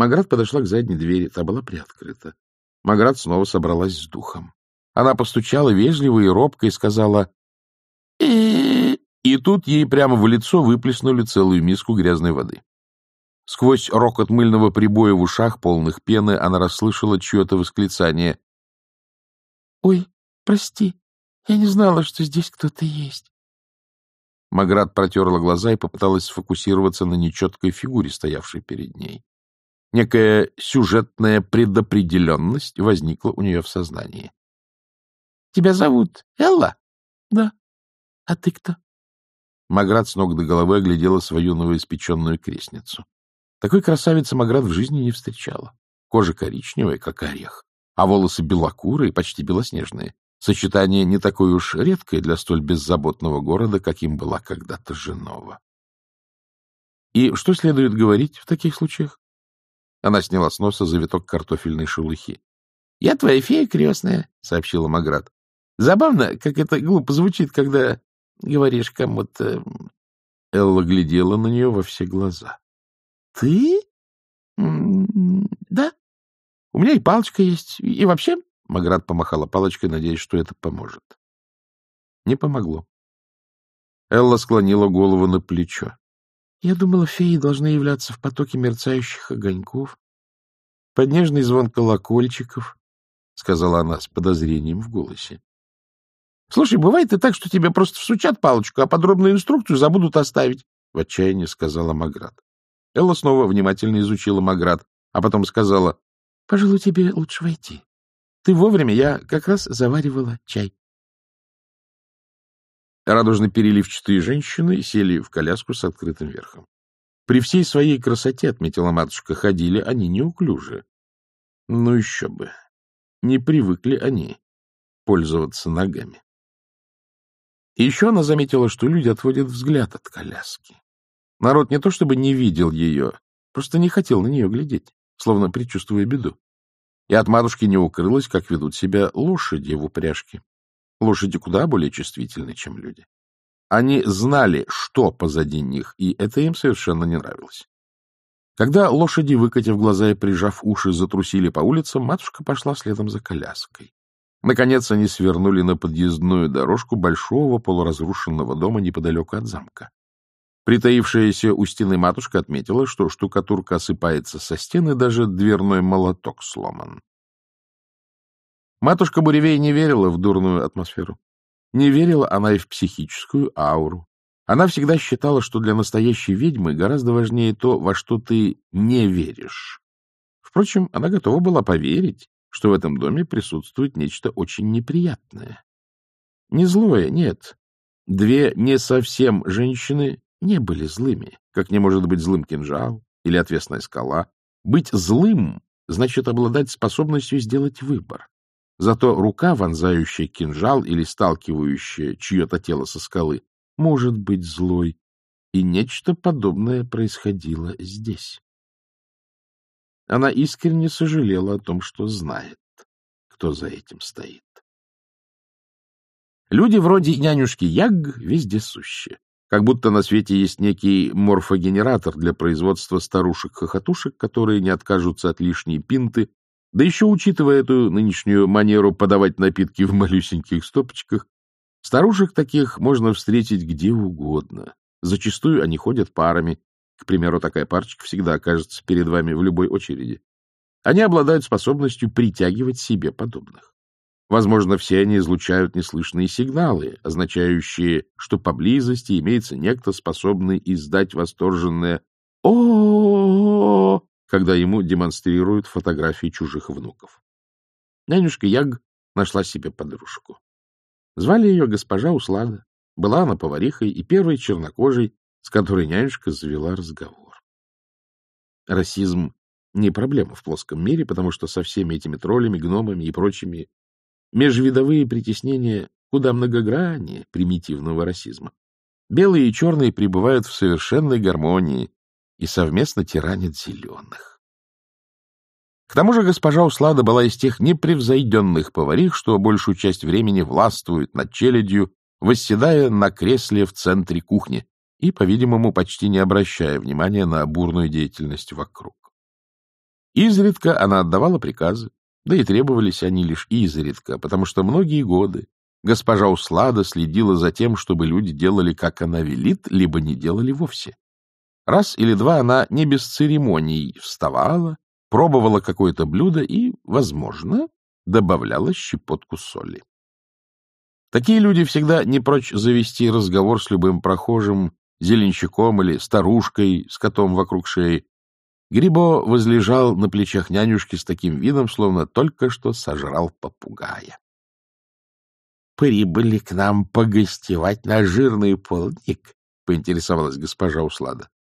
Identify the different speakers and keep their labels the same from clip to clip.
Speaker 1: Маград подошла к задней двери, та была приоткрыта. Маград снова собралась с духом. Она постучала вежливо и робко и сказала и тут ей прямо в лицо выплеснули целую миску грязной воды. Сквозь рокот мыльного прибоя в ушах, полных пены, она расслышала чье-то восклицание.
Speaker 2: — Ой, прости, я не знала, что здесь кто-то есть.
Speaker 1: Маград протерла глаза и попыталась сфокусироваться на нечеткой фигуре, стоявшей перед ней. Некая сюжетная предопределенность возникла у нее в сознании.
Speaker 2: — Тебя зовут Элла? — Да. — А ты кто?
Speaker 1: Маград с ног до головы оглядела свою новоиспеченную крестницу. Такой красавицы Маград в жизни не встречала. Кожа коричневая, как орех, а волосы белокурые, почти белоснежные. Сочетание не такое уж редкое для столь беззаботного города, каким была когда-то Женова. И что следует говорить в таких случаях? Она сняла с носа завиток картофельной шелухи. — Я твоя фея крестная, — сообщила Маград. — Забавно, как это глупо звучит, когда говоришь кому-то... Элла глядела на нее во все глаза. — Ты? — Да. У меня и палочка есть. И вообще... Маград помахала палочкой, надеясь, что это поможет. Не помогло. Элла склонила голову на плечо.
Speaker 2: — Я думала, феи должны являться в потоке мерцающих огоньков,
Speaker 1: под нежный звон колокольчиков, — сказала она с подозрением в голосе. — Слушай, бывает и так, что тебе просто всучат палочку, а подробную инструкцию забудут оставить, — в отчаянии сказала Маград. Элла снова внимательно изучила Маград, а потом сказала, — Пожалуй, тебе лучше войти. Ты вовремя, я как раз заваривала чай. Радужно-переливчатые женщины сели в коляску с открытым верхом. При всей своей красоте, отметила матушка, ходили они неуклюже. Ну еще бы. Не привыкли они пользоваться ногами. Еще она заметила, что люди отводят взгляд от коляски. Народ не то чтобы не видел ее, просто не хотел на нее глядеть, словно предчувствуя беду. И от матушки не укрылось, как ведут себя лошади в упряжке. Лошади куда более чувствительны, чем люди. Они знали, что позади них, и это им совершенно не нравилось. Когда лошади, выкатив глаза и прижав уши, затрусили по улицам, матушка пошла следом за коляской. Наконец они свернули на подъездную дорожку большого полуразрушенного дома неподалеку от замка. Притаившаяся у стены матушка отметила, что штукатурка осыпается со стены, даже дверной молоток сломан. Матушка Буревей не верила в дурную атмосферу. Не верила она и в психическую ауру. Она всегда считала, что для настоящей ведьмы гораздо важнее то, во что ты не веришь. Впрочем, она готова была поверить, что в этом доме присутствует нечто очень неприятное. Не злое, нет. Две не совсем женщины не были злыми, как не может быть злым кинжал или отвесная скала. Быть злым значит обладать способностью сделать выбор. Зато рука, вонзающая кинжал или сталкивающая чье-то тело со скалы, может быть злой. И нечто подобное происходило здесь. Она искренне сожалела о том, что знает, кто за этим стоит. Люди вроде нянюшки Яг везде сущие. Как будто на свете есть некий морфогенератор для производства старушек-хохотушек, которые не откажутся от лишней пинты да еще, учитывая эту нынешнюю манеру подавать напитки в малюсеньких стопочках, старушек таких можно встретить где угодно. Зачастую они ходят парами. К примеру, такая парочка всегда окажется перед вами в любой очереди. Они обладают способностью притягивать себе подобных. Возможно, все они излучают неслышные сигналы, означающие, что поблизости имеется некто, способный издать восторженное о когда ему демонстрируют фотографии чужих внуков. Нянюшка Яг нашла себе подружку. Звали ее госпожа Услада. Была она поварихой и первой чернокожей, с которой нянюшка завела разговор. Расизм не проблема в плоском мире, потому что со всеми этими троллями, гномами и прочими межвидовые притеснения куда многограннее примитивного расизма. Белые и черные пребывают в совершенной гармонии, и совместно тиранит зеленых. К тому же госпожа Услада была из тех непревзойденных поварих, что большую часть времени властвует над челядью, восседая на кресле в центре кухни и, по-видимому, почти не обращая внимания на бурную деятельность вокруг. Изредка она отдавала приказы, да и требовались они лишь изредка, потому что многие годы госпожа Услада следила за тем, чтобы люди делали, как она велит, либо не делали вовсе. Раз или два она не без церемоний вставала, пробовала какое-то блюдо и, возможно, добавляла щепотку соли. Такие люди всегда не прочь завести разговор с любым прохожим, зеленщиком или старушкой с котом вокруг шеи. Грибо возлежал на плечах нянюшки с таким видом, словно только что сожрал попугая. — Прибыли к нам погостевать на жирный полдник, — поинтересовалась госпожа Услада. —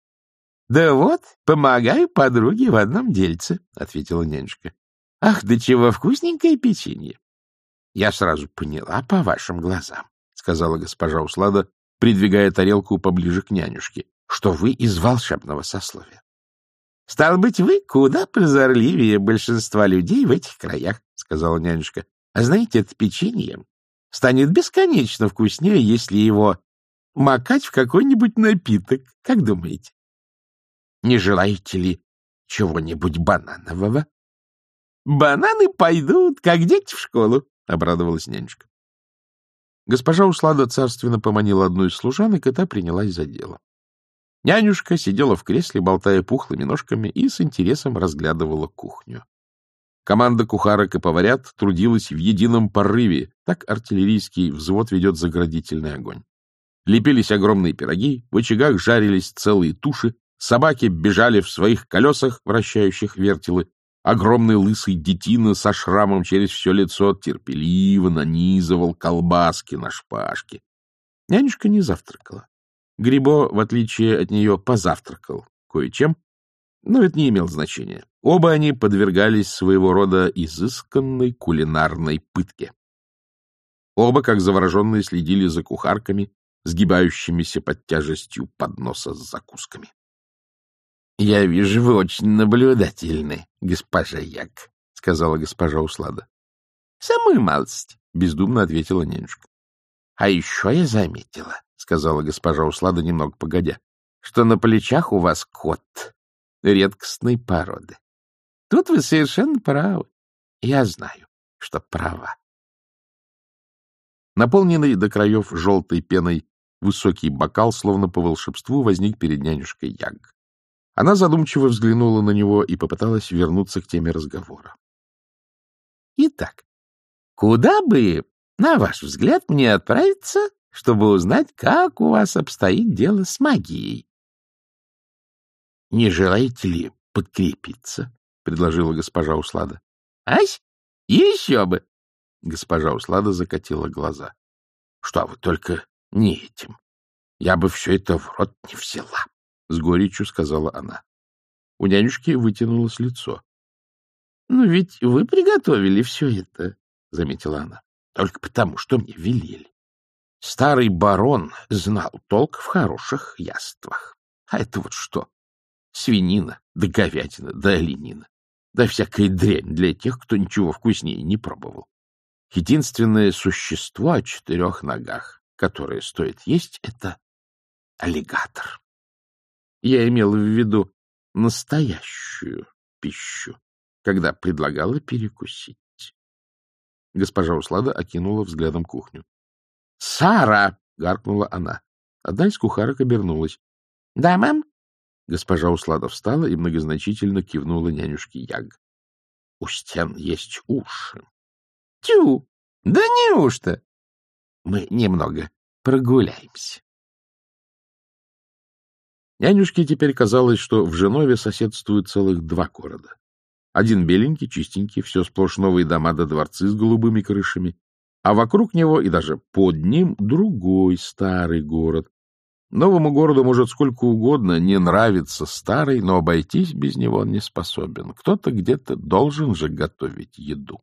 Speaker 1: Да вот, помогаю подруге в одном дельце, — ответила нянюшка. — Ах, да чего вкусненькое печенье! — Я сразу поняла по вашим глазам, — сказала госпожа Услада, придвигая тарелку поближе к нянюшке, — что вы из волшебного сословия. — Стало быть, вы куда прозорливее большинства людей в этих краях, — сказала нянюшка. — А знаете, это печенье станет бесконечно вкуснее, если его макать в какой-нибудь напиток. Как думаете? Не желаете ли чего-нибудь бананового? — Бананы пойдут, как дети в школу, — обрадовалась нянюшка. Госпожа Услада царственно поманила одну из служанок, и та принялась за дело. Нянюшка сидела в кресле, болтая пухлыми ножками, и с интересом разглядывала кухню. Команда кухарок и поварят трудилась в едином порыве, так артиллерийский взвод ведет заградительный огонь. Лепились огромные пироги, в очагах жарились целые туши, Собаки бежали в своих колесах, вращающих вертелы. Огромный лысый детина со шрамом через все лицо терпеливо нанизывал колбаски на шпажки. Нянюшка не завтракала. Грибо, в отличие от нее, позавтракал кое-чем, но это не имело значения. Оба они подвергались своего рода изысканной кулинарной пытке. Оба, как завороженные, следили за кухарками, сгибающимися под тяжестью подноса с закусками. — Я вижу, вы очень наблюдательны, госпожа Як, — сказала госпожа Услада. — Самую малость, — бездумно ответила нянюшка. — А еще я заметила, — сказала госпожа Услада немного погодя, — что на плечах у вас кот редкостной породы. Тут вы совершенно правы. Я знаю, что права. Наполненный до краев желтой пеной высокий бокал, словно по волшебству, возник перед нянюшкой Яг. Она задумчиво взглянула на него и попыталась вернуться к теме разговора. — Итак, куда бы, на ваш взгляд, мне отправиться, чтобы узнать, как у вас обстоит дело с магией? — Не желаете ли подкрепиться? — предложила госпожа Услада. — Ась, еще бы! Госпожа Услада закатила глаза. — Что вы, только не этим. Я бы все это в рот не взяла. — с горечью сказала она. У нянюшки вытянулось лицо. — Ну ведь вы приготовили все это, — заметила она, — только потому, что мне велели. Старый барон знал толк в хороших яствах. А это вот что? Свинина, да говядина, да оленина, да всякая дрянь для тех, кто ничего вкуснее не пробовал. Единственное существо о четырех ногах, которое стоит есть, — это аллигатор. Я имел в виду настоящую пищу, когда предлагала перекусить. Госпожа Услада окинула взглядом кухню. — Сара! — гаркнула она. Одна из кухарок обернулась. — Да, мам? Госпожа Услада встала и многозначительно кивнула нянюшке Яг. — У стен есть уши. — Тю! Да неужто? — Мы немного прогуляемся. Нянюшке теперь казалось, что в Женове соседствуют целых два города. Один беленький, чистенький, все сплошь новые дома да дворцы с голубыми крышами, а вокруг него и даже под ним другой старый город. Новому городу может сколько угодно не нравиться старый, но обойтись без него он не способен. Кто-то где-то должен же готовить еду.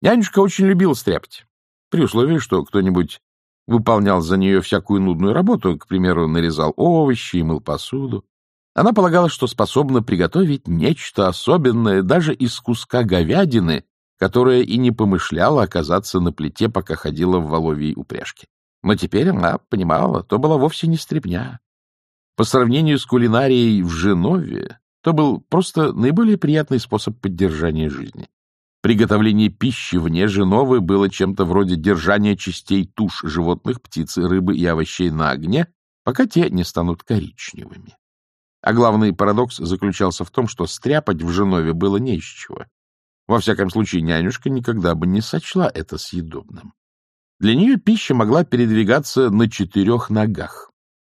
Speaker 1: Нянюшка очень любил стряпать, при условии, что кто-нибудь выполнял за нее всякую нудную работу, к примеру, нарезал овощи и мыл посуду. Она полагала, что способна приготовить нечто особенное даже из куска говядины, которая и не помышляла оказаться на плите, пока ходила в воловьей упряжке. Но теперь она понимала, то была вовсе не стряпня. По сравнению с кулинарией в Женове, то был просто наиболее приятный способ поддержания жизни. Приготовление пищи вне Женовы было чем-то вроде держания частей туш животных, птицы, рыбы и овощей на огне, пока те не станут коричневыми. А главный парадокс заключался в том, что стряпать в Женове было не из чего. Во всяком случае, нянюшка никогда бы не сочла это съедобным. Для нее пища могла передвигаться на четырех ногах.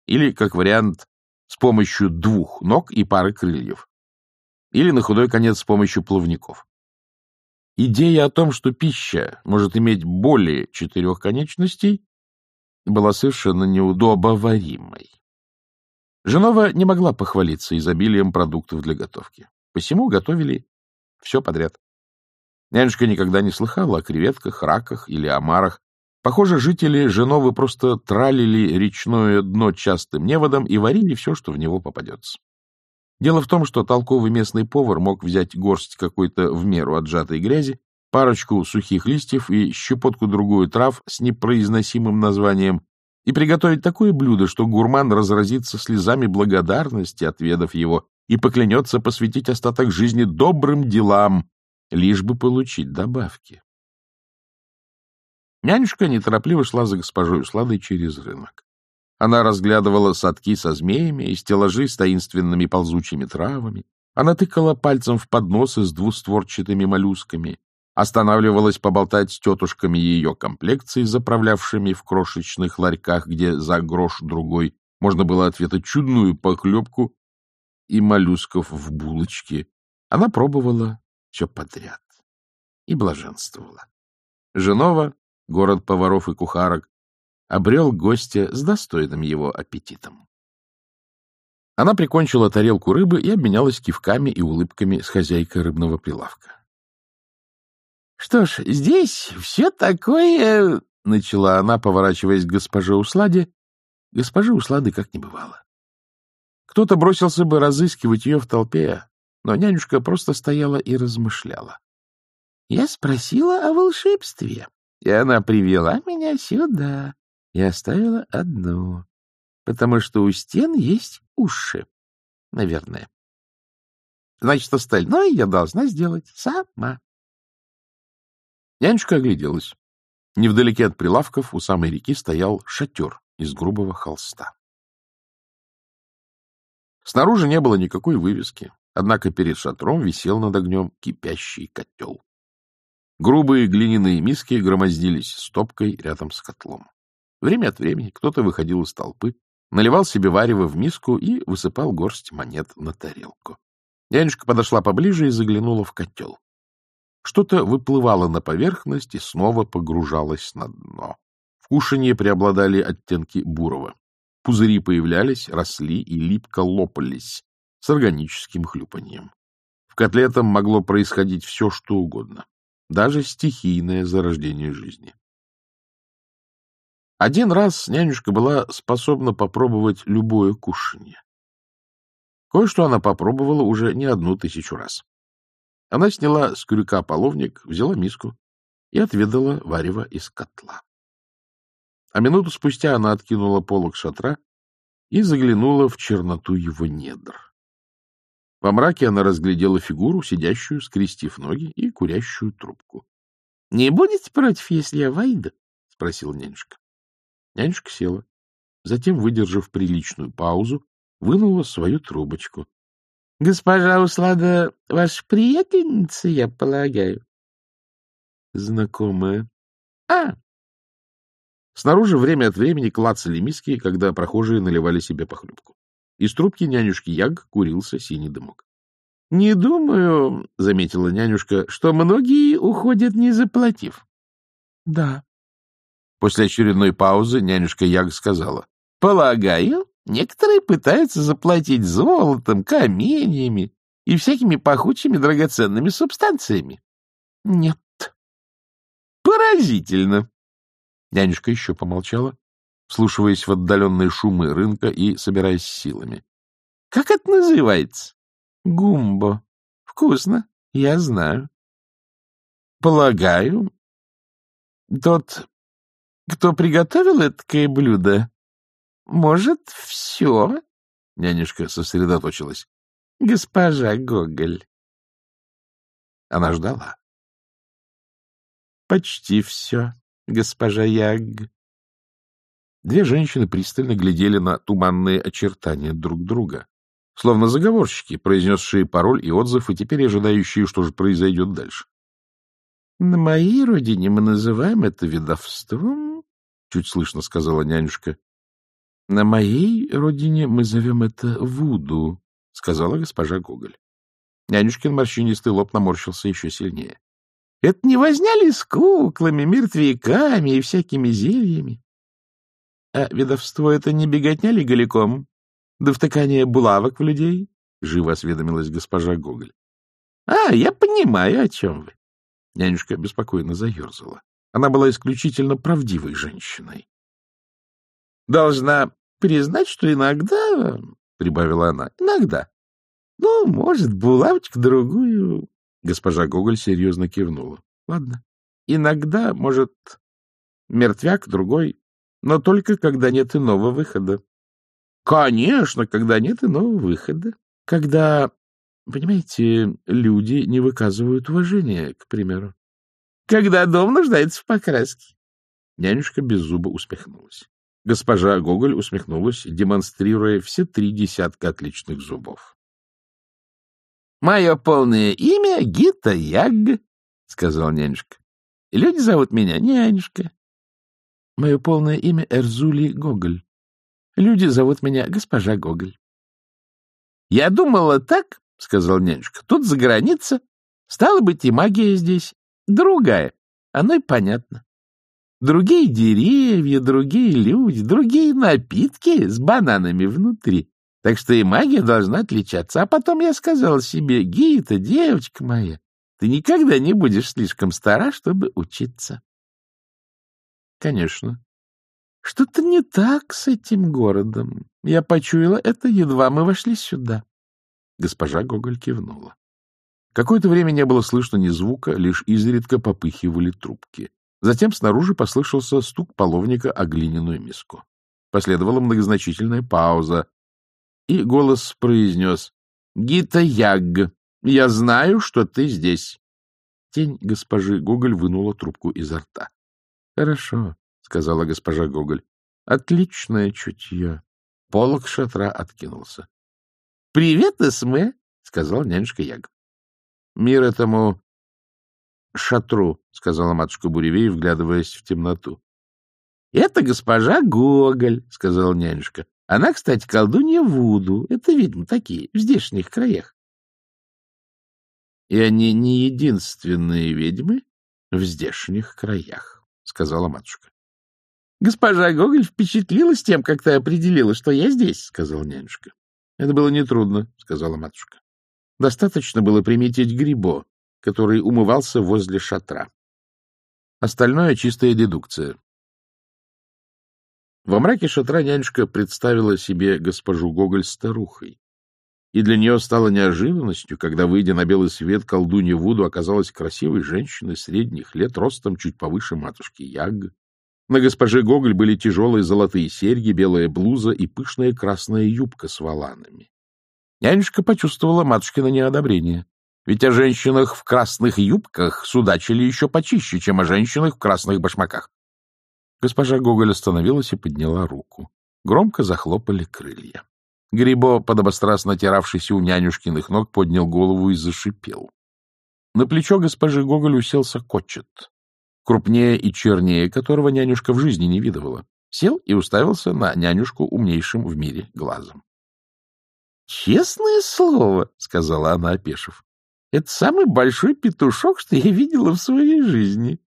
Speaker 1: Или, как вариант, с помощью двух ног и пары крыльев. Или, на худой конец, с помощью плавников. Идея о том, что пища может иметь более четырех конечностей, была совершенно неудобоваримой. Женова не могла похвалиться изобилием продуктов для готовки. Посему готовили все подряд. Нянюшка никогда не слыхала о креветках, раках или омарах, Похоже, жители Женовы просто тралили речное дно частым неводом и варили все, что в него попадется. Дело в том, что толковый местный повар мог взять горсть какой-то в меру отжатой грязи, парочку сухих листьев и щепотку-другую трав с непроизносимым названием и приготовить такое блюдо, что гурман разразится слезами благодарности, отведав его, и поклянется посвятить остаток жизни добрым делам, лишь бы получить добавки. Нянюшка неторопливо шла за госпожой Усладой через рынок. Она разглядывала садки со змеями и стеллажи с таинственными ползучими травами. Она тыкала пальцем в подносы с двустворчатыми моллюсками, останавливалась поболтать с тетушками ее комплекции, заправлявшими в крошечных ларьках, где за грош другой можно было ответить чудную похлебку и моллюсков в булочке. Она пробовала все подряд и блаженствовала. Женова город поваров и кухарок, обрел гостя с достойным его аппетитом. Она прикончила тарелку рыбы и обменялась кивками и улыбками с хозяйкой рыбного прилавка. — Что ж, здесь все такое... — начала она, поворачиваясь к госпоже Усладе. Госпожи Услады как не бывало. Кто-то бросился бы разыскивать ее в толпе, но нянюшка просто стояла и размышляла. — Я спросила о волшебстве, и она привела меня сюда и оставила одну, потому что у стен есть уши, наверное. Значит, остальное я должна сделать сама. Нянюшка огляделась. Невдалеке от прилавков у самой реки стоял шатер из грубого холста. Снаружи не было никакой вывески, однако перед шатром висел над огнем кипящий котел. Грубые глиняные миски громоздились стопкой рядом с котлом. Время от времени кто-то выходил из толпы, наливал себе варево в миску и высыпал горсть монет на тарелку. Янюшка подошла поближе и заглянула в котел. Что-то выплывало на поверхность и снова погружалось на дно. В кушанье преобладали оттенки бурого. Пузыри появлялись, росли и липко лопались с органическим хлюпаньем. В котле там могло происходить все, что угодно даже стихийное зарождение жизни. Один раз нянюшка была способна попробовать любое кушанье. Кое-что она попробовала уже не одну тысячу раз. Она сняла с крюка половник, взяла миску и отведала варево из котла. А минуту спустя она откинула полог шатра и заглянула в черноту его недр. Во мраке она разглядела фигуру, сидящую, скрестив ноги, и курящую трубку. — Не будете против, если я войду? — спросила нянюшка. Нянюшка села. Затем, выдержав приличную паузу, вынула свою трубочку. — Госпожа Услада ваша приятельница, я полагаю? — Знакомая. — А! Снаружи время от времени клацали миски, когда прохожие наливали себе похлебку. Из трубки нянюшки Яг курился синий дымок. — Не думаю, — заметила нянюшка, — что многие уходят, не заплатив. — Да. После очередной паузы нянюшка Яг сказала. — Полагаю, некоторые пытаются заплатить золотом, каменьями и всякими пахучими драгоценными субстанциями. — Нет. — Поразительно. Нянюшка еще помолчала, вслушиваясь в отдаленные шумы рынка и собираясь силами. — Как это называется? — Гумбо. — Вкусно, я знаю. — Полагаю, тот, кто приготовил это блюдо, может все? Нянюшка сосредоточилась.
Speaker 2: госпожа Гоголь?
Speaker 1: Она ждала.
Speaker 2: — Почти все, госпожа Яг.
Speaker 1: Две женщины пристально глядели на туманные очертания друг друга, словно заговорщики, произнесшие пароль и отзыв, и теперь ожидающие, что же произойдет дальше.
Speaker 2: — На моей родине мы называем это ведовством, — чуть слышно сказала нянюшка. — На моей родине мы зовем это Вуду, — сказала госпожа Гоголь. Нянюшкин морщинистый лоб наморщился еще сильнее. — Это не возняли с куклами, мертвяками и всякими зельями? А ведовство — это не беготня ли голиком? Да втыкание булавок в людей? — живо осведомилась госпожа Гоголь. — А, я понимаю, о чем вы. Нянюшка беспокойно заерзала. Она была исключительно правдивой женщиной. — Должна признать, что иногда, — прибавила она, — иногда. Ну, может, булавочку-другую. Госпожа Гоголь серьезно кивнула. — Ладно. Иногда, может, мертвяк другой, но только когда нет иного выхода. Конечно, когда нет иного выхода. Когда, понимаете, люди не выказывают уважения, к примеру. Когда дом нуждается в покраске. Нянюшка без зуба усмехнулась. Госпожа Гоголь усмехнулась, демонстрируя все три десятка отличных зубов. — Мое полное имя Гита Яг, — сказал нянюшка. — Люди зовут меня нянюшка. Мое полное имя Эрзули Гоголь. Люди зовут меня госпожа Гоголь. — Я думала так, — сказал нянюшка, — тут за граница. Стало быть, и магия здесь другая. Оно и понятно. Другие деревья, другие люди, другие напитки с бананами внутри. Так что и магия должна отличаться. А потом я сказал себе, Гита, девочка моя, ты никогда не будешь слишком стара, чтобы учиться. Конечно. Что-то не так с этим городом. Я почуяла это, едва мы вошли сюда. Госпожа Гоголь кивнула. Какое-то время не было слышно ни звука, лишь изредка попыхивали трубки. Затем снаружи послышался стук половника о глиняную миску. Последовала многозначительная пауза, и голос произнес «Гита Яг, я знаю, что ты здесь». Тень госпожи Гоголь вынула трубку изо рта. — Хорошо, — сказала госпожа Гоголь. — Отличное чутье. Полок шатра откинулся. — Привет, Эсме, — сказал нянюшка Яг. — Мир этому шатру, — сказала матушка Буревей, вглядываясь в темноту. — Это госпожа Гоголь, — сказала нянюшка. Она, кстати, колдунья Вуду. Это ведьмы такие, в здешних краях. — И они не единственные ведьмы в здешних краях. — сказала матушка. — Госпожа Гоголь впечатлилась тем, как ты определила, что я здесь, — сказала нянюшка. — Это было нетрудно, — сказала матушка. Достаточно было приметить Грибо, который умывался возле шатра. Остальное — чистая дедукция. Во мраке шатра нянюшка представила себе госпожу Гоголь старухой. И для нее стало неожиданностью, когда, выйдя на белый свет, колдунья Вуду оказалась красивой женщиной средних лет, ростом чуть повыше матушки Яг. На госпоже Гоголь были тяжелые золотые серьги, белая блуза и пышная красная юбка с воланами. Нянюшка почувствовала матушкино неодобрение. Ведь о женщинах в красных юбках судачили еще почище, чем о женщинах в красных башмаках. Госпожа Гоголь остановилась и подняла руку. Громко захлопали крылья. Грибо, подобострастно натиравшийся у нянюшкиных ног, поднял голову и зашипел. На плечо госпожи Гоголь уселся кочет, крупнее и чернее которого нянюшка в жизни не видывала. Сел и уставился на нянюшку умнейшим в мире глазом. — Честное слово, — сказала она, опешив, — это самый большой петушок, что я видела в своей жизни.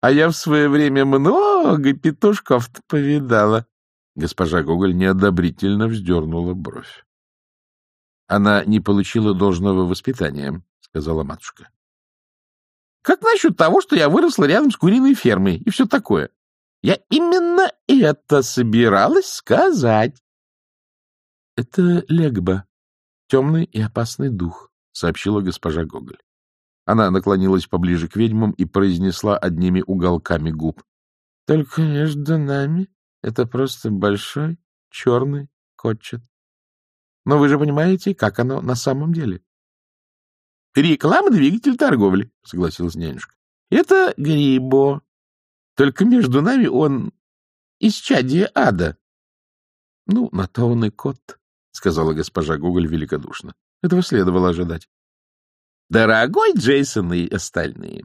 Speaker 2: А я в свое время много петушков-то повидала. Госпожа Гоголь неодобрительно вздернула бровь. — Она не получила должного воспитания, — сказала матушка. — Как насчет того, что я выросла рядом с куриной фермой и все такое? Я именно это собиралась сказать. — Это Легба, темный и опасный дух, — сообщила госпожа Гоголь. Она наклонилась поближе к ведьмам и произнесла одними уголками губ. — Только между нами это просто большой черный кочет. Но вы же понимаете, как оно на самом деле. — Реклама — двигатель торговли, — согласилась нянюшка. — Это Грибо. Только между нами он из чадия ада. — Ну, на то он и кот, — сказала госпожа Гоголь великодушно. Этого следовало ожидать. — Дорогой Джейсон и остальные,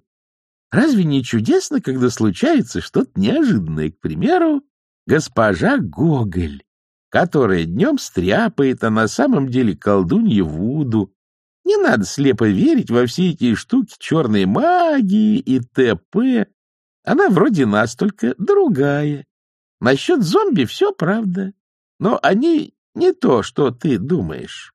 Speaker 2: разве не чудесно, когда случается что-то неожиданное? К примеру, госпожа Гоголь, которая днем стряпает, а на самом деле колдунья Вуду. Не надо слепо верить во все эти штуки черной магии и т.п. Она вроде нас, только другая. Насчет зомби все правда, но они не то, что ты думаешь.